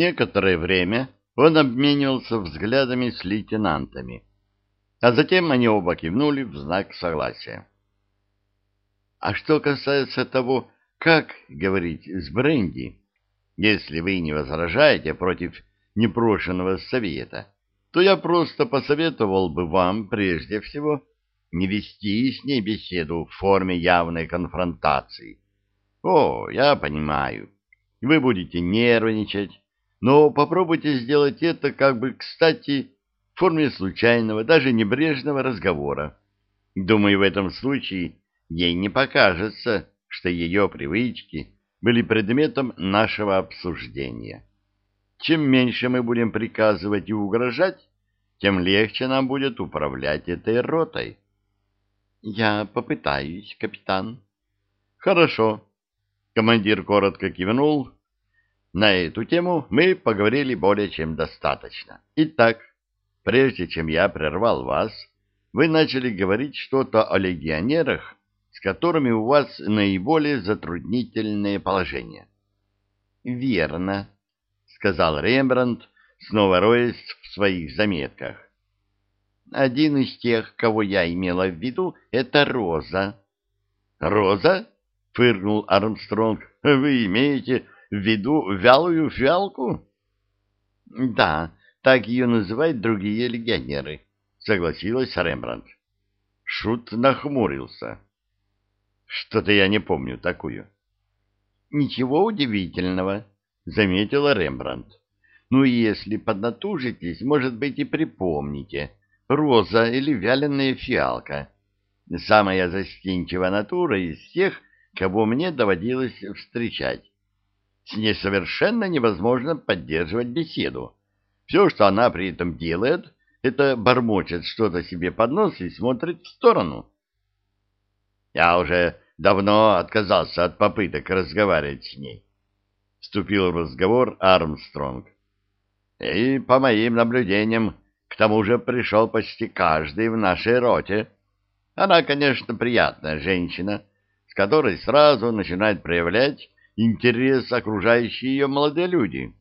Некоторое время он обменивался взглядами с лейтенантами, а затем они оба кивнули в знак согласия. А что касается того, как говорить с Бренди, если вы не возражаете против непрошенного совета, то я просто посоветовал бы вам прежде всего не вести с ней беседу в форме явной конфронтации. О, я понимаю, вы будете нервничать, но попробуйте сделать это как бы, кстати, в форме случайного, даже небрежного разговора. Думаю, в этом случае ей не покажется, что ее привычки были предметом нашего обсуждения. Чем меньше мы будем приказывать и угрожать, тем легче нам будет управлять этой ротой. Я попытаюсь, капитан. Хорошо. Командир коротко кивнул. На эту тему мы поговорили более чем достаточно. Итак, прежде чем я прервал вас, вы начали говорить что-то о легионерах, с которыми у вас наиболее затруднительное положение. Верно, сказал Рембрандт, снова роясь в своих заметках. Один из тех, кого я имела в виду, это Роза. Роза? фыркнул Армстронг. Вы имеете в виду вялую фиалку? Да, так ее называют другие легионеры, согласилась Рембрандт. Шут нахмурился. Что-то я не помню такую. Ничего удивительного, заметила Рембрандт. Ну, если поднатужитесь, может быть, и припомните. Роза или вяленая фиалка. Самая застенчивая натура из всех, кого мне доводилось встречать. С ней совершенно невозможно поддерживать беседу. Все, что она при этом делает, это бормочет что-то себе под нос и смотрит в сторону. Я уже давно отказался от попыток разговаривать с ней. Вступил в разговор Армстронг. И, по моим наблюдениям, к тому же пришел почти каждый в нашей роте. Она, конечно, приятная женщина, с которой сразу начинают проявлять интерес окружающие ее молодые люди,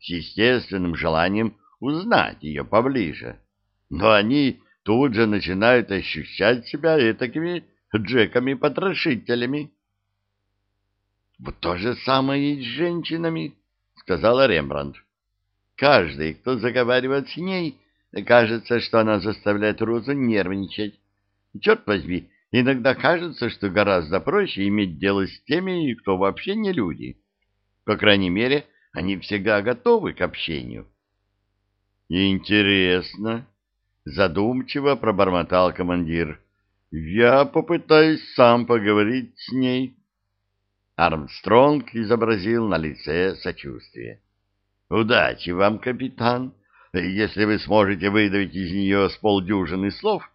с естественным желанием узнать ее поближе. Но они тут же начинают ощущать себя этакими Джеками-потрошителями. — Вот то же самое и с женщинами, — сказала Рембрандт. Каждый, кто заговаривает с ней, кажется, что она заставляет Розу нервничать. Черт возьми, иногда кажется, что гораздо проще иметь дело с теми, кто вообще не люди. По крайней мере, они всегда готовы к общению. «Интересно», — задумчиво пробормотал командир. Я попытаюсь сам поговорить с ней. Армстронг изобразил на лице сочувствие. Удачи вам, капитан. Если вы сможете выдавить из нее с полдюжины слов,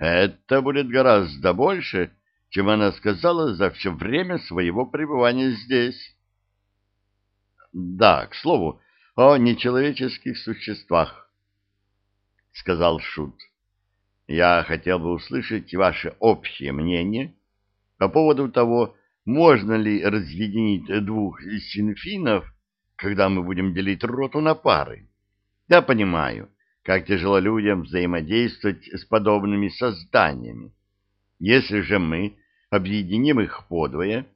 это будет гораздо больше, чем она сказала за все время своего пребывания здесь. Да, к слову, о нечеловеческих существах, — сказал Шут. Я хотел бы услышать ваше общее мнение по поводу того, можно ли разъединить двух синфинов, когда мы будем делить роту на пары. Я понимаю, как тяжело людям взаимодействовать с подобными созданиями. Если же мы объединим их подвое,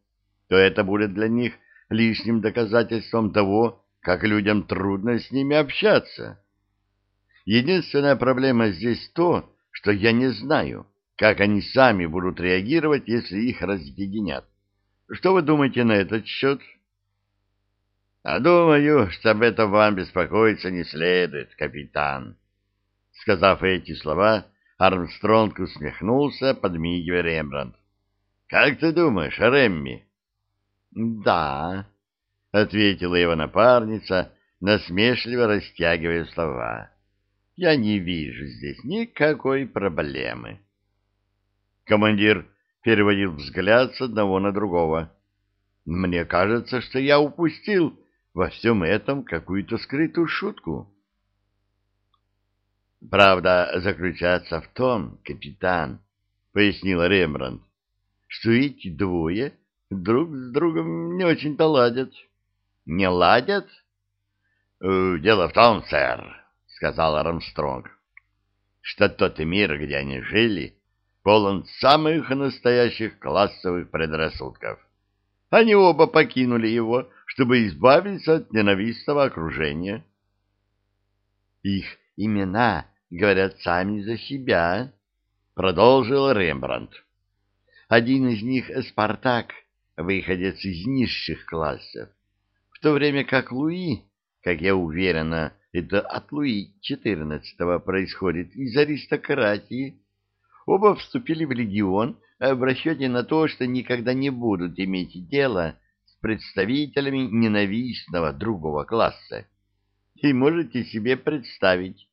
то это будет для них лишним доказательством того, как людям трудно с ними общаться. Единственная проблема здесь то, что я не знаю, как они сами будут реагировать, если их разъединят. Что вы думаете на этот счет? А думаю, что об этом вам беспокоиться не следует, капитан. Сказав эти слова, Армстронг усмехнулся, подмигивая Рембрандт. Как ты думаешь, Ремми? Да, ответила его напарница, насмешливо растягивая слова я не вижу здесь никакой проблемы. Командир переводил взгляд с одного на другого. Мне кажется, что я упустил во всем этом какую-то скрытую шутку. Правда заключается в том, капитан, — пояснил Рембрандт, — что эти двое друг с другом не очень-то ладят. Не ладят? Э, «Дело в том, сэр», — сказал Армстронг, — «что тот мир, где они жили, полон самых настоящих классовых предрассудков. Они оба покинули его, чтобы избавиться от ненавистного окружения». «Их имена говорят сами за себя», — продолжил Рембрандт. «Один из них — Спартак, выходец из низших классов, в то время как Луи как я уверена, это от Луи XIV происходит из аристократии. Оба вступили в легион в расчете на то, что никогда не будут иметь дело с представителями ненавистного другого класса. И можете себе представить,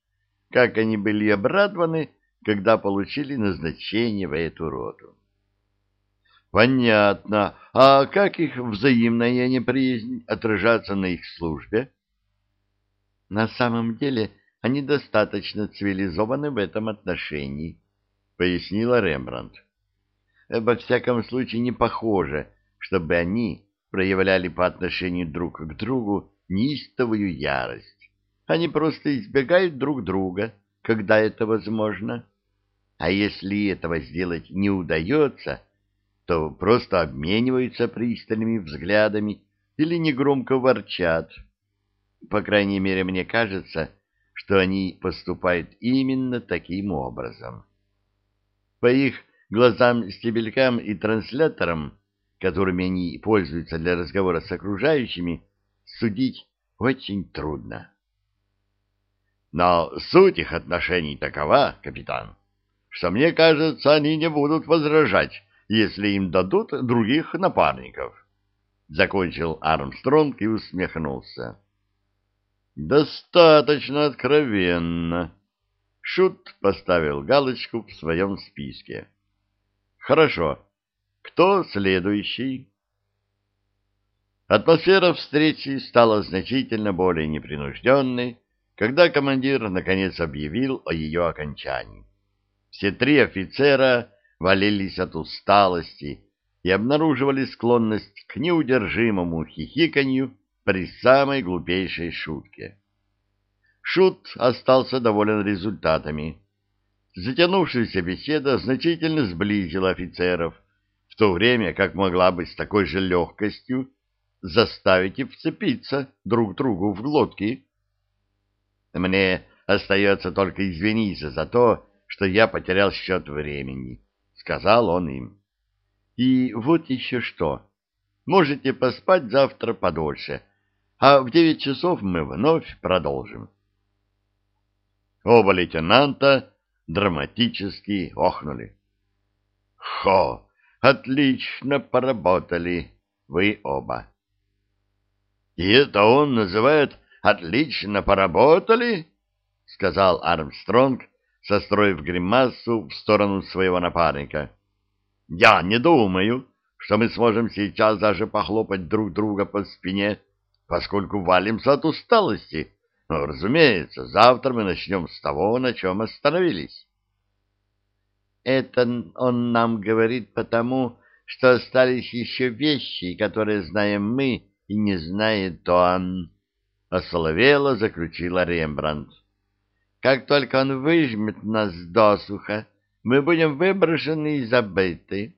как они были обрадованы, когда получили назначение в эту роду. Понятно. А как их взаимная неприязнь отражается на их службе? На самом деле они достаточно цивилизованы в этом отношении, пояснила Рембрандт. Во всяком случае не похоже, чтобы они проявляли по отношению друг к другу неистовую ярость. Они просто избегают друг друга, когда это возможно. А если этого сделать не удается, то просто обмениваются пристальными взглядами или негромко ворчат, по крайней мере, мне кажется, что они поступают именно таким образом. По их глазам-стебелькам и трансляторам, которыми они пользуются для разговора с окружающими, судить очень трудно. Но суть их отношений такова, капитан, что, мне кажется, они не будут возражать, если им дадут других напарников. Закончил Армстронг и усмехнулся. Достаточно откровенно. Шут поставил галочку в своем списке. Хорошо. Кто следующий? Атмосфера встречи стала значительно более непринужденной, когда командир наконец объявил о ее окончании. Все три офицера валились от усталости и обнаруживали склонность к неудержимому хихиканью при самой глупейшей шутке. Шут остался доволен результатами. Затянувшаяся беседа значительно сблизила офицеров, в то время как могла бы с такой же легкостью заставить их вцепиться друг другу в глотки. Мне остается только извиниться за то, что я потерял счет времени, — сказал он им. И вот еще что. Можете поспать завтра подольше, а в девять часов мы вновь продолжим. Оба лейтенанта драматически охнули. — Хо! Отлично поработали вы оба. — И это он называет «отлично поработали»? — сказал Армстронг, состроив гримасу в сторону своего напарника. — Я не думаю, что мы сможем сейчас даже похлопать друг друга по спине, — поскольку валимся от усталости. Но, разумеется, завтра мы начнем с того, на чем остановились. Это он нам говорит потому, что остались еще вещи, которые знаем мы и не знает он. Осоловело заключила Рембрандт. Как только он выжмет нас досуха, мы будем выброшены и забыты.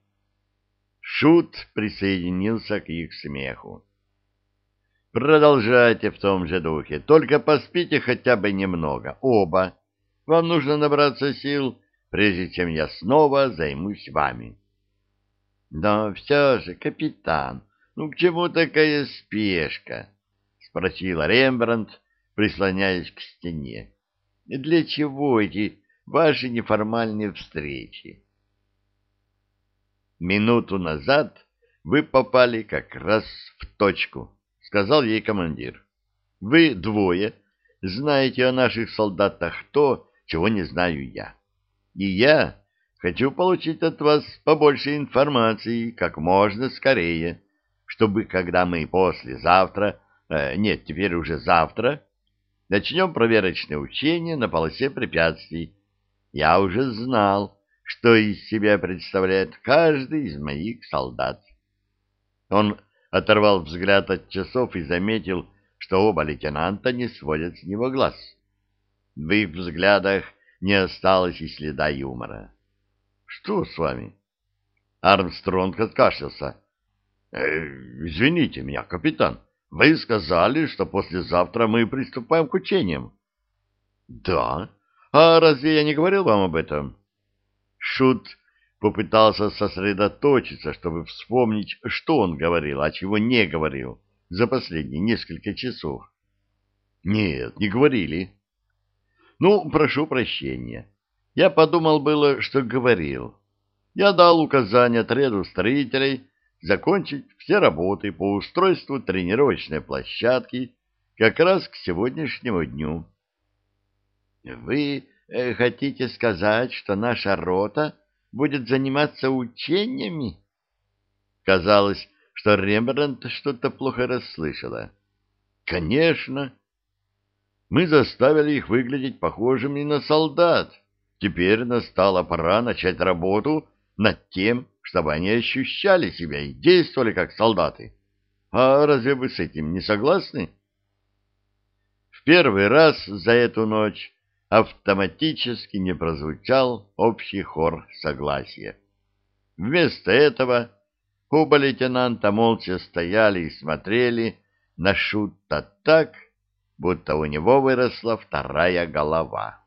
Шут присоединился к их смеху. Продолжайте в том же духе, только поспите хотя бы немного, оба. Вам нужно набраться сил, прежде чем я снова займусь вами. Но все же, капитан, ну к чему такая спешка? Спросила Рембрандт, прислоняясь к стене. Для чего эти ваши неформальные встречи? Минуту назад вы попали как раз в точку сказал ей командир. Вы двое знаете о наших солдатах то, чего не знаю я. И я хочу получить от вас побольше информации как можно скорее, чтобы, когда мы послезавтра, нет, теперь уже завтра, начнем проверочное учение на полосе препятствий, я уже знал, что из себя представляет каждый из моих солдат. Он оторвал взгляд от часов и заметил, что оба лейтенанта не сводят с него глаз. В их взглядах не осталось и следа юмора. — Что с вами? Армстронг откашлялся. «Э, — Извините меня, капитан, вы сказали, что послезавтра мы приступаем к учениям. — Да. А разве я не говорил вам об этом? Шут попытался сосредоточиться, чтобы вспомнить, что он говорил, а чего не говорил за последние несколько часов. Нет, не говорили. Ну, прошу прощения. Я подумал было, что говорил. Я дал указание отряду строителей закончить все работы по устройству тренировочной площадки как раз к сегодняшнему дню. Вы э, хотите сказать, что наша рота будет заниматься учениями? Казалось, что Рембрандт что-то плохо расслышала. Конечно. Мы заставили их выглядеть похожими на солдат. Теперь настала пора начать работу над тем, чтобы они ощущали себя и действовали как солдаты. А разве вы с этим не согласны? В первый раз за эту ночь автоматически не прозвучал общий хор согласия. Вместо этого оба лейтенанта молча стояли и смотрели на Шутта так, будто у него выросла вторая голова.